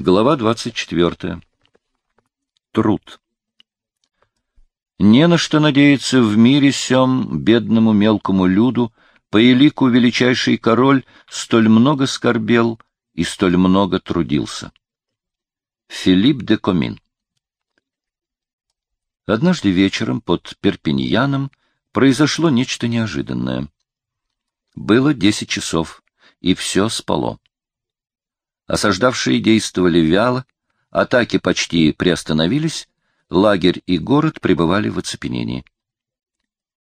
Глава 24. Труд. Не на что надеяться в мире сём бедному мелкому люду, по элику величайший король столь много скорбел и столь много трудился. Филипп де Комин. Однажды вечером под Перпиньяном произошло нечто неожиданное. Было десять часов, и все спало. Осаждавшие действовали вяло, атаки почти приостановились, лагерь и город пребывали в оцепенении.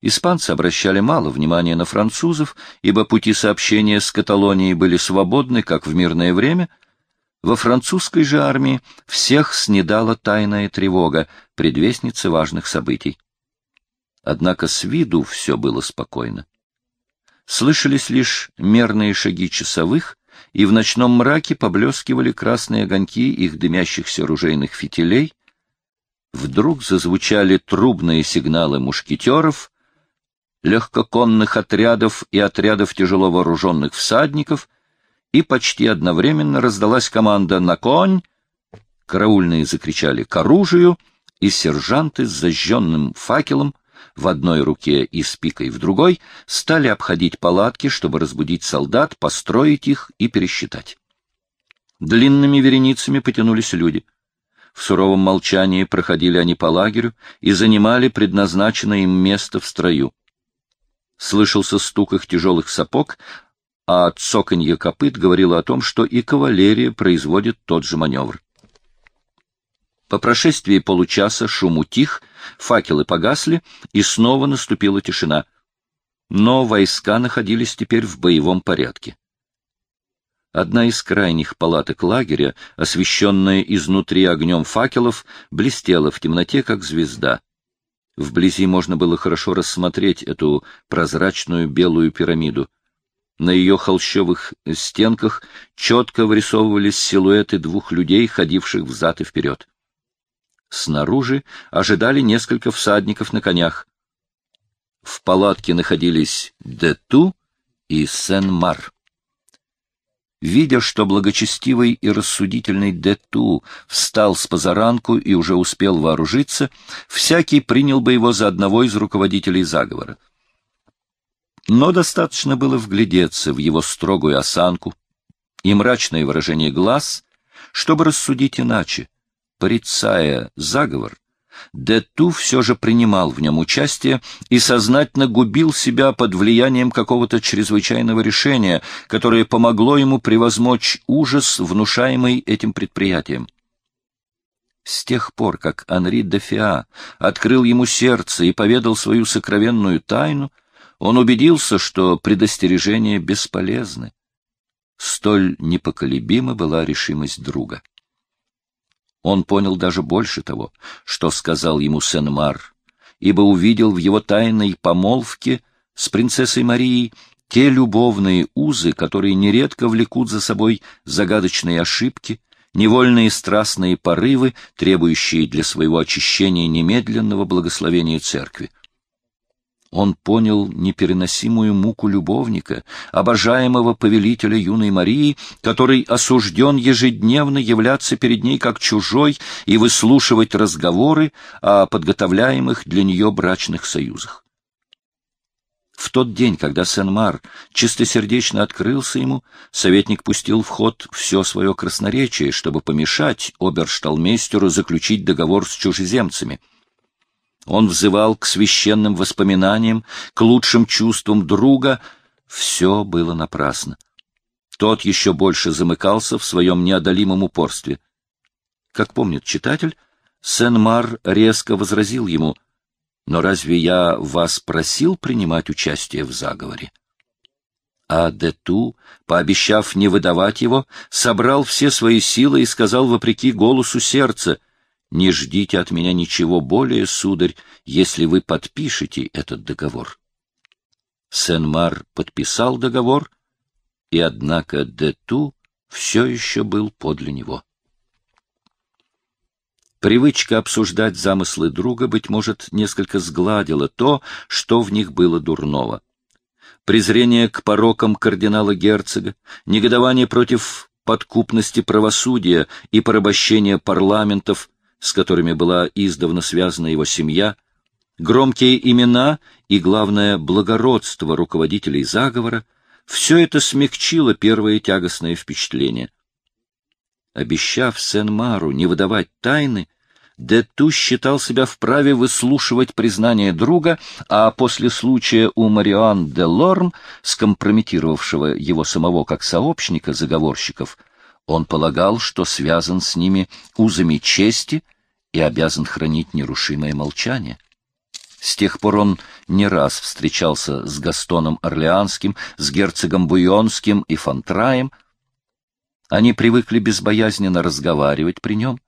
Испанцы обращали мало внимания на французов, ибо пути сообщения с Каталонией были свободны, как в мирное время. Во французской же армии всех снедала тайная тревога, предвестница важных событий. Однако с виду все было спокойно. Слышались лишь мерные шаги часовых — и в ночном мраке поблескивали красные огоньки их дымящихся ружейных фитилей. Вдруг зазвучали трубные сигналы мушкетеров, легкоконных отрядов и отрядов тяжело вооруженных всадников, и почти одновременно раздалась команда «На конь!», караульные закричали «К оружию!», и сержанты с зажженным факелом в одной руке и с пикой в другой, стали обходить палатки, чтобы разбудить солдат, построить их и пересчитать. Длинными вереницами потянулись люди. В суровом молчании проходили они по лагерю и занимали предназначенное им место в строю. Слышался стук их тяжелых сапог, а цоканье копыт говорило о том, что и кавалерия производит тот же маневр. По прошествии получаса шум утих, факелы погасли, и снова наступила тишина. Но войска находились теперь в боевом порядке. Одна из крайних палаток лагеря, освещенная изнутри огнем факелов, блестела в темноте, как звезда. Вблизи можно было хорошо рассмотреть эту прозрачную белую пирамиду. На ее холщовых стенках четко вырисовывались силуэты двух людей, ходивших взад и вперед. Снаружи ожидали несколько всадников на конях. В палатке находились Дету и Сен-Мар. Видя, что благочестивый и рассудительный Дету встал с позаранку и уже успел вооружиться, всякий принял бы его за одного из руководителей заговора. Но достаточно было вглядеться в его строгую осанку и мрачное выражение глаз, чтобы рассудить иначе порицая заговор, Дету все же принимал в нем участие и сознательно губил себя под влиянием какого-то чрезвычайного решения, которое помогло ему превозмочь ужас, внушаемый этим предприятием. С тех пор, как Анри де Фиа открыл ему сердце и поведал свою сокровенную тайну, он убедился, что предостережения бесполезны. Столь непоколебима была решимость друга. Он понял даже больше того, что сказал ему Сен-Мар, ибо увидел в его тайной помолвке с принцессой Марией те любовные узы, которые нередко влекут за собой загадочные ошибки, невольные страстные порывы, требующие для своего очищения немедленного благословения церкви. Он понял непереносимую муку любовника, обожаемого повелителя юной Марии, который осужден ежедневно являться перед ней как чужой и выслушивать разговоры о подготовляемых для нее брачных союзах. В тот день, когда Сен-Мар чистосердечно открылся ему, советник пустил в ход все свое красноречие, чтобы помешать обершталмейстеру заключить договор с чужеземцами — он взывал к священным воспоминаниям, к лучшим чувствам друга. Все было напрасно. Тот еще больше замыкался в своем неодолимом упорстве. Как помнит читатель, Сен-Мар резко возразил ему, «Но разве я вас просил принимать участие в заговоре?» А Дету, пообещав не выдавать его, собрал все свои силы и сказал вопреки голосу сердца, не ждите от меня ничего более, сударь, если вы подпишете этот договор. Сен-Мар подписал договор, и, однако, Дету все еще был подле него. Привычка обсуждать замыслы друга, быть может, несколько сгладила то, что в них было дурного. Презрение к порокам кардинала-герцога, негодование против подкупности правосудия и порабощения парламентов, с которыми была издавна связана его семья, громкие имена и, главное, благородство руководителей заговора, все это смягчило первое тягостное впечатление. Обещав Сен-Мару не выдавать тайны, Дету считал себя вправе выслушивать признание друга, а после случая у Мариан де Лорм, скомпрометировавшего его самого как сообщника заговорщиков, он полагал, что связан с ними узами чести и обязан хранить нерушимое молчание. С тех пор он не раз встречался с Гастоном Орлеанским, с герцогом Буйонским и Фонтраем. Они привыкли безбоязненно разговаривать при нем,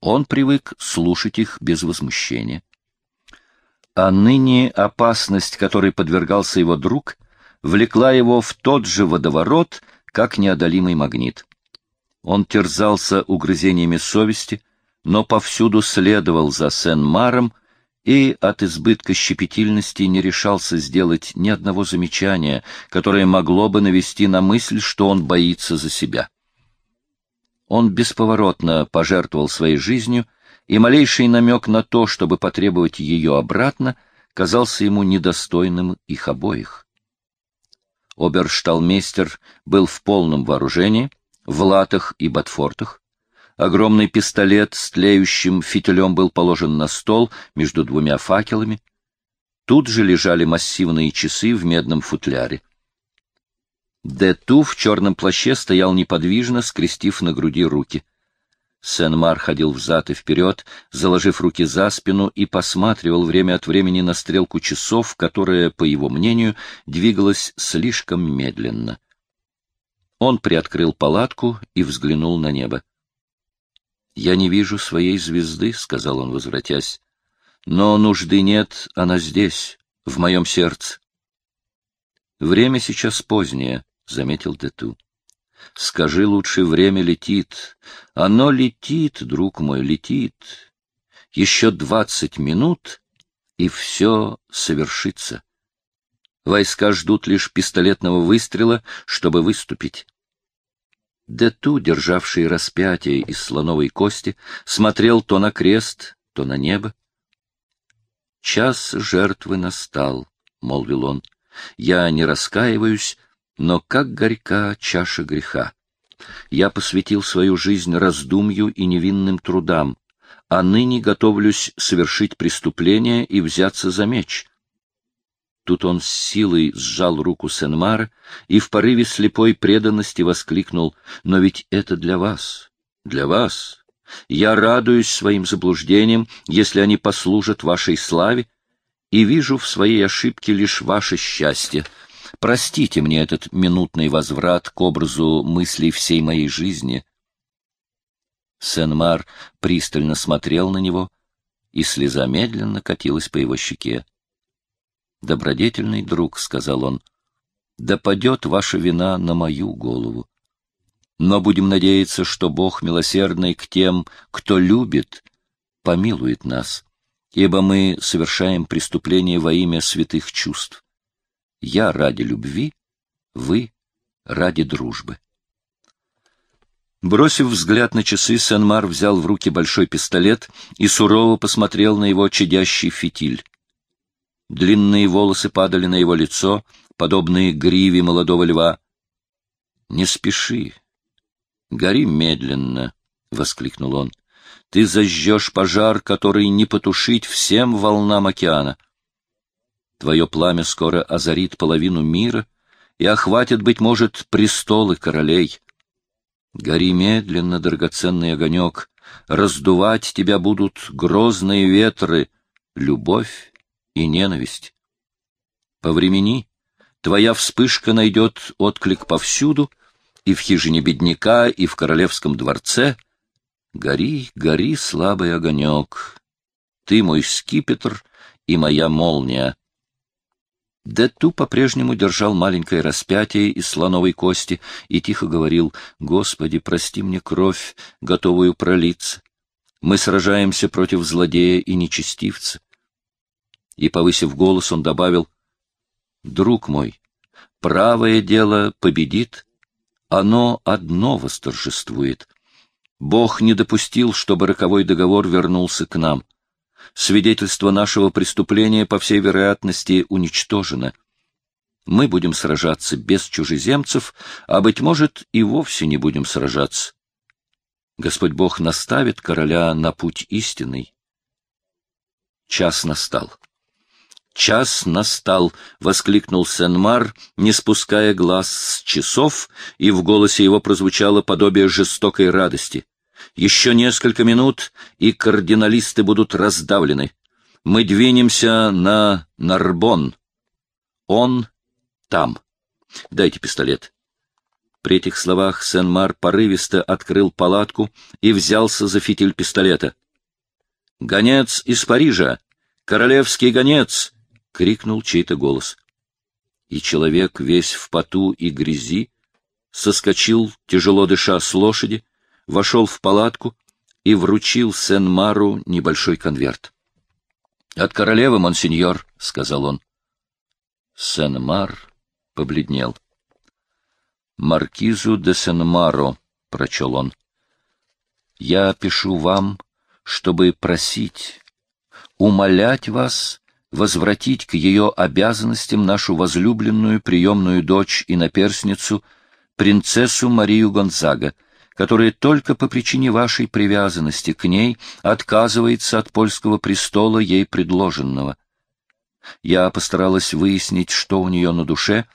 он привык слушать их без возмущения. А ныне опасность, которой подвергался его друг, влекла его в тот же водоворот, как неодолимый магнит. Он терзался угрызениями совести, но повсюду следовал за Сен-Маром и от избытка щепетильности не решался сделать ни одного замечания, которое могло бы навести на мысль, что он боится за себя. Он бесповоротно пожертвовал своей жизнью, и малейший намек на то, чтобы потребовать ее обратно, казался ему недостойным их обоих. Обершталмейстер был в полном вооружении, в латах и ботфортах. Огромный пистолет с тлеющим фитилем был положен на стол между двумя факелами. Тут же лежали массивные часы в медном футляре. Дету в черном плаще стоял неподвижно, скрестив на груди руки. Сен-Мар ходил взад и вперед, заложив руки за спину и посматривал время от времени на стрелку часов, которая, по его мнению, двигалась слишком медленно. Он приоткрыл палатку и взглянул на небо. — Я не вижу своей звезды, — сказал он, возвратясь. — Но нужды нет, она здесь, в моем сердце. Время сейчас позднее. — заметил Дету. — Скажи лучше, время летит. Оно летит, друг мой, летит. Еще двадцать минут, и все совершится. Войска ждут лишь пистолетного выстрела, чтобы выступить. Дету, державший распятие из слоновой кости, смотрел то на крест, то на небо. «Час жертвы настал», — молвил он. «Я не раскаиваюсь, но как горька чаша греха. Я посвятил свою жизнь раздумью и невинным трудам, а ныне готовлюсь совершить преступление и взяться за меч. Тут он с силой сжал руку Сенмара и в порыве слепой преданности воскликнул, «Но ведь это для вас, для вас. Я радуюсь своим заблуждениям, если они послужат вашей славе, и вижу в своей ошибке лишь ваше счастье». Простите мне этот минутный возврат к образу мыслей всей моей жизни. Сен-Мар пристально смотрел на него, и слеза медленно катилась по его щеке. «Добродетельный друг», — сказал он, — «да падет ваша вина на мою голову. Но будем надеяться, что Бог милосердный к тем, кто любит, помилует нас, ибо мы совершаем преступление во имя святых чувств. Я ради любви, вы ради дружбы. Бросив взгляд на часы, Сен-Мар взял в руки большой пистолет и сурово посмотрел на его чадящий фитиль. Длинные волосы падали на его лицо, подобные гриве молодого льва. — Не спеши. Гори медленно, — воскликнул он. — Ты зажжешь пожар, который не потушить всем волнам океана. — Твое пламя скоро озарит половину мира и охватит, быть может, престолы королей. Гори медленно, драгоценный огонек, раздувать тебя будут грозные ветры, любовь и ненависть. По времени твоя вспышка найдет отклик повсюду, и в хижине бедняка, и в королевском дворце. Гори, гори, слабый огонек. Ты мой скипетр и моя молния. Дету по-прежнему держал маленькое распятие из слоновой кости и тихо говорил, «Господи, прости мне кровь, готовую пролиться. Мы сражаемся против злодея и нечестивца». И, повысив голос, он добавил, «Друг мой, правое дело победит, Оно одно восторжествует. Бог не допустил, чтобы роковой договор вернулся к нам. Свидетельство нашего преступления, по всей вероятности, уничтожено. Мы будем сражаться без чужеземцев, а, быть может, и вовсе не будем сражаться. Господь Бог наставит короля на путь истинный. Час настал. «Час настал!» — воскликнул Сен-Мар, не спуская глаз с часов, и в голосе его прозвучало подобие жестокой радости. «Еще несколько минут, и кардиналисты будут раздавлены. Мы двинемся на Нарбон. Он там. Дайте пистолет». При этих словах Сен-Мар порывисто открыл палатку и взялся за фитиль пистолета. «Гонец из Парижа! Королевский гонец!» — крикнул чей-то голос. И человек, весь в поту и грязи, соскочил, тяжело дыша с лошади, вошел в палатку и вручил Сен-Мару небольшой конверт. — От королевы, монсеньор, — сказал он. Сен-Мар побледнел. — Маркизу де Сен-Маро, — прочел он. — Я пишу вам, чтобы просить, умолять вас возвратить к ее обязанностям нашу возлюбленную приемную дочь и наперсницу, принцессу Марию Гонзага, которая только по причине вашей привязанности к ней отказывается от польского престола ей предложенного. Я постаралась выяснить, что у нее на душе,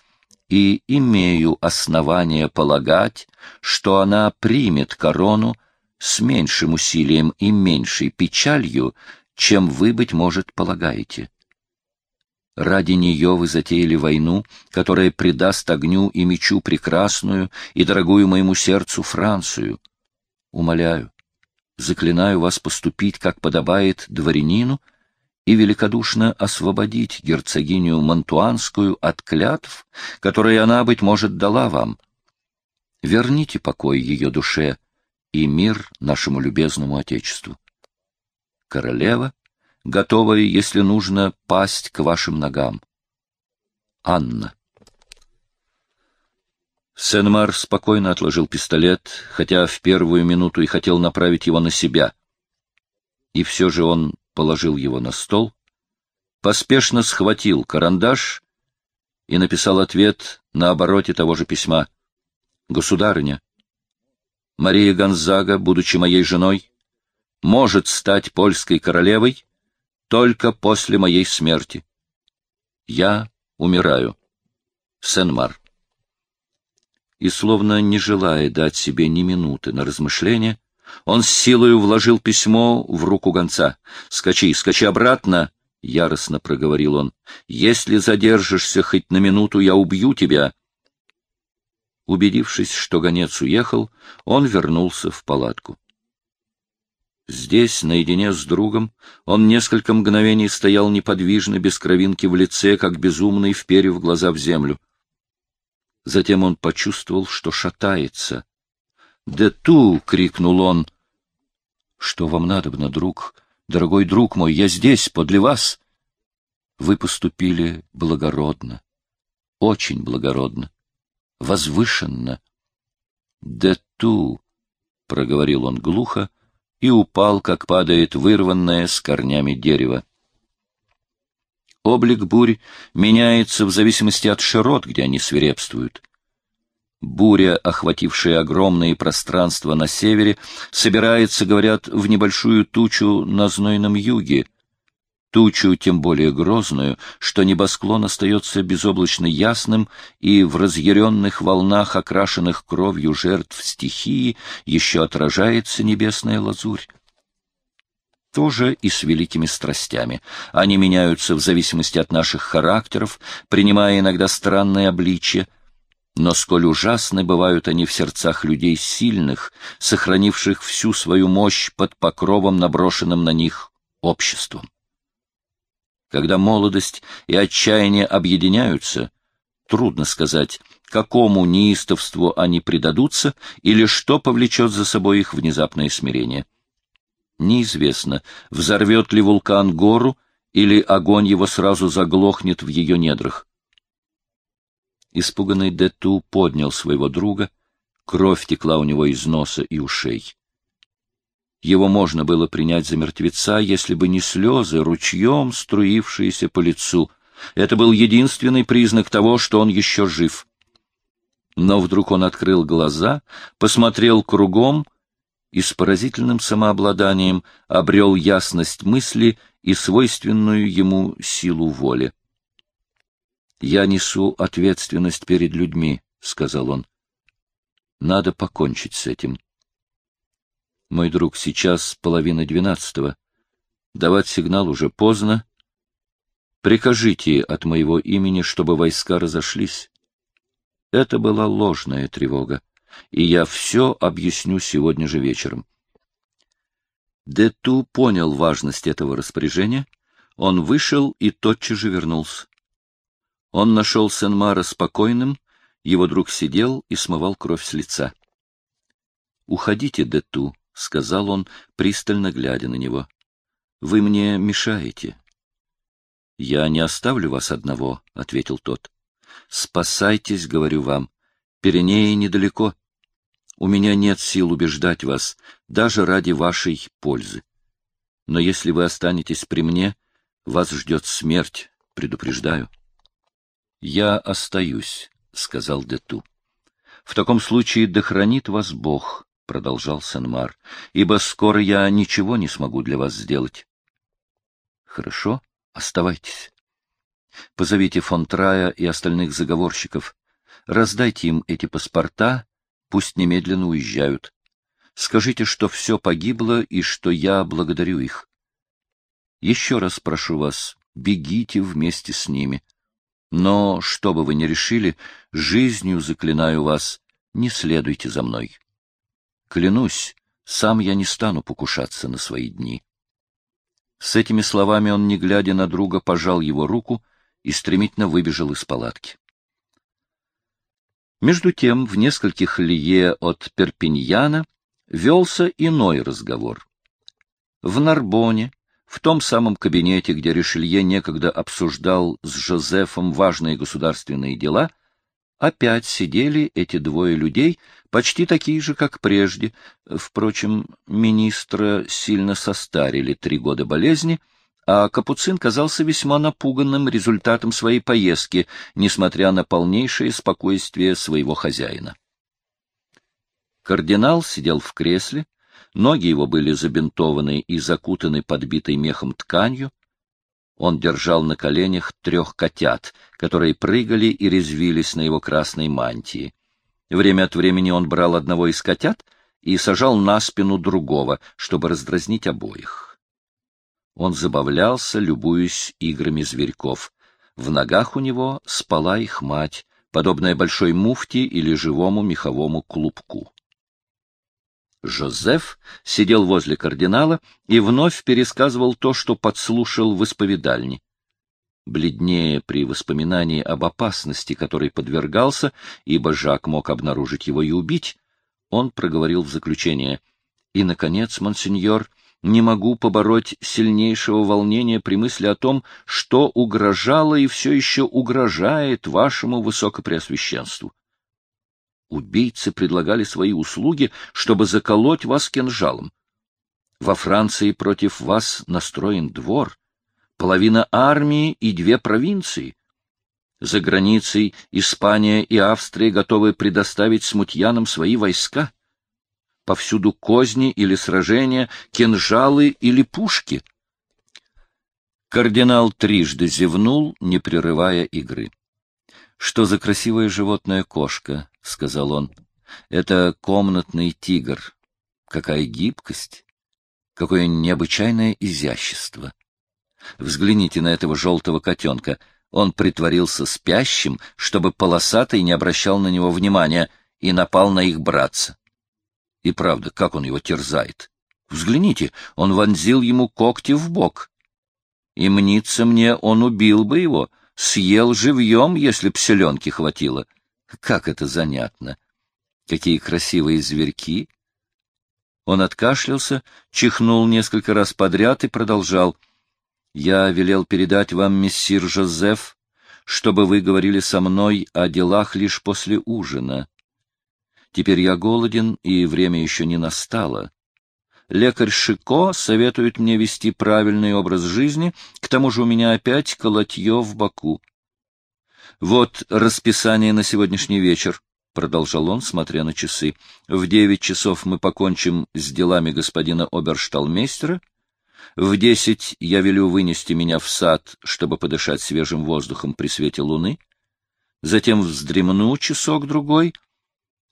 и имею основания полагать, что она примет корону с меньшим усилием и меньшей печалью, чем вы, быть может, полагаете. Ради нее вы затеяли войну, которая предаст огню и мечу прекрасную и дорогую моему сердцу Францию. Умоляю, заклинаю вас поступить, как подобает дворянину, и великодушно освободить герцогиню Монтуанскую от клятв, которые она, быть может, дала вам. Верните покой ее душе и мир нашему любезному Отечеству. Королева готовая, если нужно, пасть к вашим ногам. Анна. Сенмар спокойно отложил пистолет, хотя в первую минуту и хотел направить его на себя. И все же он положил его на стол, поспешно схватил карандаш и написал ответ на обороте того же письма. «Государыня, Мария Гонзага, будучи моей женой, может стать польской королевой только после моей смерти. Я умираю. Сен-Мар. И, словно не желая дать себе ни минуты на размышление, он с силою вложил письмо в руку гонца. «Скачи, скачи обратно!» — яростно проговорил он. «Если задержишься хоть на минуту, я убью тебя!» Убедившись, что гонец уехал, он вернулся в палатку. Здесь, наедине с другом, он несколько мгновений стоял неподвижно, без кровинки в лице, как безумный, вперев глаза в землю. Затем он почувствовал, что шатается. «Да ту!» — крикнул он. «Что вам надобно, друг? Дорогой друг мой, я здесь, подле вас!» Вы поступили благородно, очень благородно, возвышенно. «Да ту!» — проговорил он глухо, и упал, как падает вырванное с корнями дерево. Облик бурь меняется в зависимости от широт, где они свирепствуют. Буря, охватившая огромные пространства на севере, собирается, говорят, в небольшую тучу на знойном юге — тучу тем более грозную, что небосклон остается безоблачно ясным, и в разъяренных волнах, окрашенных кровью жертв стихии, еще отражается небесная лазурь. То же и с великими страстями. Они меняются в зависимости от наших характеров, принимая иногда странные обличия, но сколь ужасны бывают они в сердцах людей сильных, сохранивших всю свою мощь под покровом, наброшенным на них обществом. Когда молодость и отчаяние объединяются, трудно сказать, какому неистовству они предадутся или что повлечет за собой их внезапное смирение. Неизвестно, взорвет ли вулкан гору или огонь его сразу заглохнет в ее недрах. Испуганный Дету поднял своего друга, Кровь текла у него из носа и ушей. Его можно было принять за мертвеца, если бы не слезы, ручьем струившиеся по лицу. Это был единственный признак того, что он еще жив. Но вдруг он открыл глаза, посмотрел кругом и с поразительным самообладанием обрел ясность мысли и свойственную ему силу воли. «Я несу ответственность перед людьми», — сказал он. «Надо покончить с этим». «Мой друг, сейчас половина двенадцатого. Давать сигнал уже поздно. Прикажите от моего имени, чтобы войска разошлись». Это была ложная тревога, и я все объясню сегодня же вечером. Дету понял важность этого распоряжения. Он вышел и тотчас же вернулся. Он нашел Сен-Мара спокойным, его друг сидел и смывал кровь с лица. — Уходите, Дету, — сказал он, пристально глядя на него. — Вы мне мешаете. — Я не оставлю вас одного, — ответил тот. — Спасайтесь, говорю вам. Пиренеи недалеко. У меня нет сил убеждать вас, даже ради вашей пользы. Но если вы останетесь при мне, вас ждет смерть, предупреждаю. — Я остаюсь, — сказал Дету. — В таком случае да хранит вас Бог, — продолжал Сенмар, — ибо скоро я ничего не смогу для вас сделать. — Хорошо, оставайтесь. Позовите фон Трая и остальных заговорщиков. Раздайте им эти паспорта Пусть немедленно уезжают. Скажите, что все погибло и что я благодарю их. Еще раз прошу вас, бегите вместе с ними. Но, что бы вы ни решили, жизнью заклинаю вас, не следуйте за мной. Клянусь, сам я не стану покушаться на свои дни. С этими словами он, не глядя на друга, пожал его руку и стремительно выбежал из палатки. Между тем, в нескольких лие от Перпиньяна велся иной разговор. В Нарбоне, в том самом кабинете, где Ришелье некогда обсуждал с Жозефом важные государственные дела, опять сидели эти двое людей, почти такие же, как прежде. Впрочем, министра сильно состарили три года болезни — а Капуцин казался весьма напуганным результатом своей поездки, несмотря на полнейшее спокойствие своего хозяина. Кардинал сидел в кресле, ноги его были забинтованы и закутаны подбитой мехом тканью. Он держал на коленях трех котят, которые прыгали и резвились на его красной мантии. Время от времени он брал одного из котят и сажал на спину другого, чтобы раздразнить обоих. Он забавлялся, любуясь играми зверьков. В ногах у него спала их мать, подобная большой муфте или живому меховому клубку. Жозеф сидел возле кардинала и вновь пересказывал то, что подслушал в исповедальне. Бледнее при воспоминании об опасности, которой подвергался, ибо Жак мог обнаружить его и убить, он проговорил в заключение. «И, наконец, монсеньор, не могу побороть сильнейшего волнения при мысли о том, что угрожало и все еще угрожает вашему высокопреосвященству. Убийцы предлагали свои услуги, чтобы заколоть вас кинжалом. Во Франции против вас настроен двор, половина армии и две провинции. За границей Испания и Австрия готовы предоставить смутьянам свои войска повсюду козни или сражения, кинжалы или пушки. Кардинал трижды зевнул, не прерывая игры. — Что за красивое животное кошка? — сказал он. — Это комнатный тигр. Какая гибкость! Какое необычайное изящество! Взгляните на этого желтого котенка. Он притворился спящим, чтобы полосатый не обращал на него внимания, и напал на их братца. И правда, как он его терзает. Взгляните, он вонзил ему когти в бок. И мнится мне, он убил бы его, съел живьем, если б селенки хватило. Как это занятно! Какие красивые зверьки! Он откашлялся, чихнул несколько раз подряд и продолжал. «Я велел передать вам, мессир Жозеф, чтобы вы говорили со мной о делах лишь после ужина. Теперь я голоден, и время еще не настало. Лекарь Шико советует мне вести правильный образ жизни, к тому же у меня опять колотье в боку. Вот расписание на сегодняшний вечер, — продолжал он, смотря на часы. В девять часов мы покончим с делами господина обершталмейстера. В десять я велю вынести меня в сад, чтобы подышать свежим воздухом при свете луны. Затем вздремну часок-другой.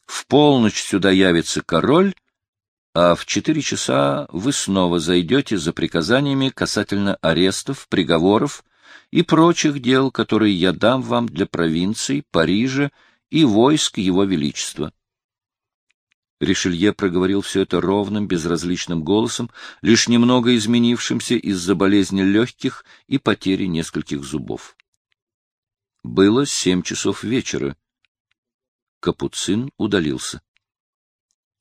В полночь сюда явится король, а в четыре часа вы снова зайдете за приказаниями касательно арестов, приговоров и прочих дел, которые я дам вам для провинций, Парижа и войск Его Величества. Ришелье проговорил все это ровным, безразличным голосом, лишь немного изменившимся из-за болезни легких и потери нескольких зубов. Было семь часов вечера. Капуцин удалился.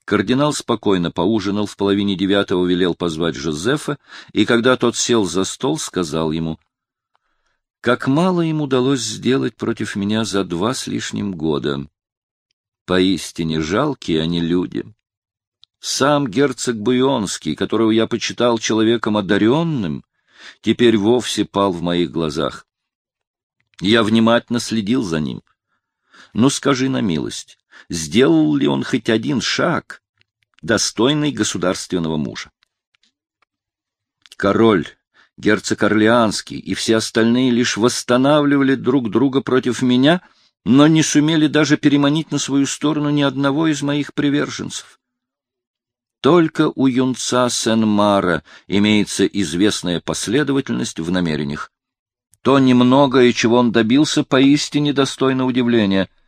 Кардинал спокойно поужинал, в половине девятого велел позвать Жозефа, и когда тот сел за стол, сказал ему, «Как мало им удалось сделать против меня за два с лишним года. Поистине жалкие они люди. Сам герцог Буйонский, которого я почитал человеком одаренным, теперь вовсе пал в моих глазах. Я внимательно следил за ним. Ну, скажи на милость, сделал ли он хоть один шаг, достойный государственного мужа. Король, герцог Орлеанский и все остальные лишь восстанавливали друг друга против меня, но не сумели даже переманить на свою сторону ни одного из моих приверженцев. Только у юнца Сен-Мара имеется известная последовательность в намерениях. То немногое, чего он добился, поистине достойно удивления —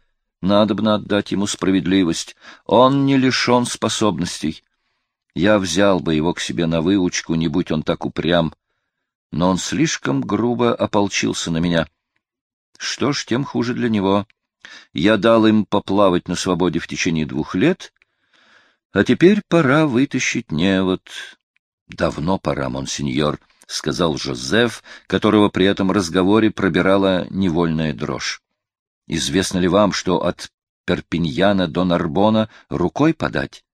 Надобно отдать ему справедливость. Он не лишен способностей. Я взял бы его к себе на выучку, не будь он так упрям. Но он слишком грубо ополчился на меня. Что ж, тем хуже для него. Я дал им поплавать на свободе в течение двух лет, а теперь пора вытащить невод. — Давно пора, монсеньор, — сказал Жозеф, которого при этом разговоре пробирала невольная дрожь. Известно ли вам, что от Перпиньяна до Нарбона рукой подать?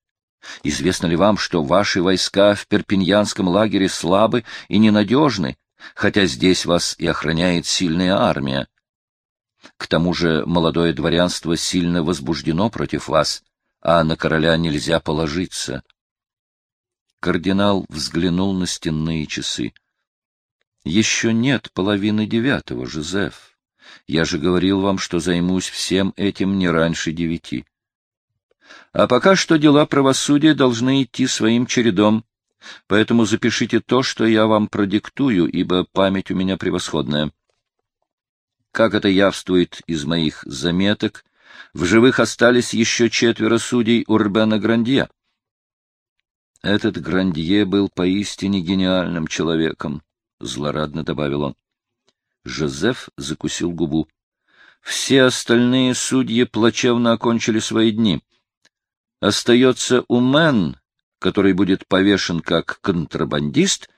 Известно ли вам, что ваши войска в Перпиньянском лагере слабы и ненадежны, хотя здесь вас и охраняет сильная армия? К тому же молодое дворянство сильно возбуждено против вас, а на короля нельзя положиться. Кардинал взглянул на стенные часы. — Еще нет половины девятого, Жозеф. Я же говорил вам, что займусь всем этим не раньше девяти. А пока что дела правосудия должны идти своим чередом, поэтому запишите то, что я вам продиктую, ибо память у меня превосходная. Как это явствует из моих заметок, в живых остались еще четверо судей Урбена Грандье. Этот Грандье был поистине гениальным человеком, — злорадно добавил он. Жозеф закусил губу. Все остальные судьи плачевно окончили свои дни. Остается Умен, который будет повешен как контрабандист,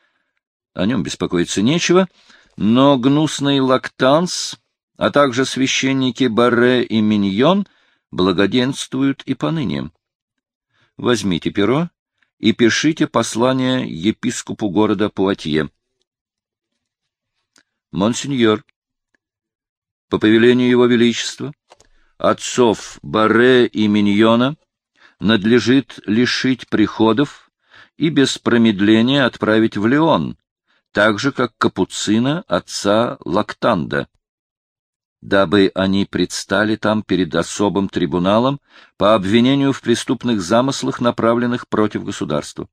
о нем беспокоиться нечего, но гнусный Лактанс, а также священники Барре и Миньон благоденствуют и поныне. Возьмите перо и пишите послание епископу города Пуатье. Монсеньор, по повелению Его Величества, отцов Барре и Миньона надлежит лишить приходов и без промедления отправить в Леон, так же, как Капуцина отца Лактанда, дабы они предстали там перед особым трибуналом по обвинению в преступных замыслах, направленных против государства.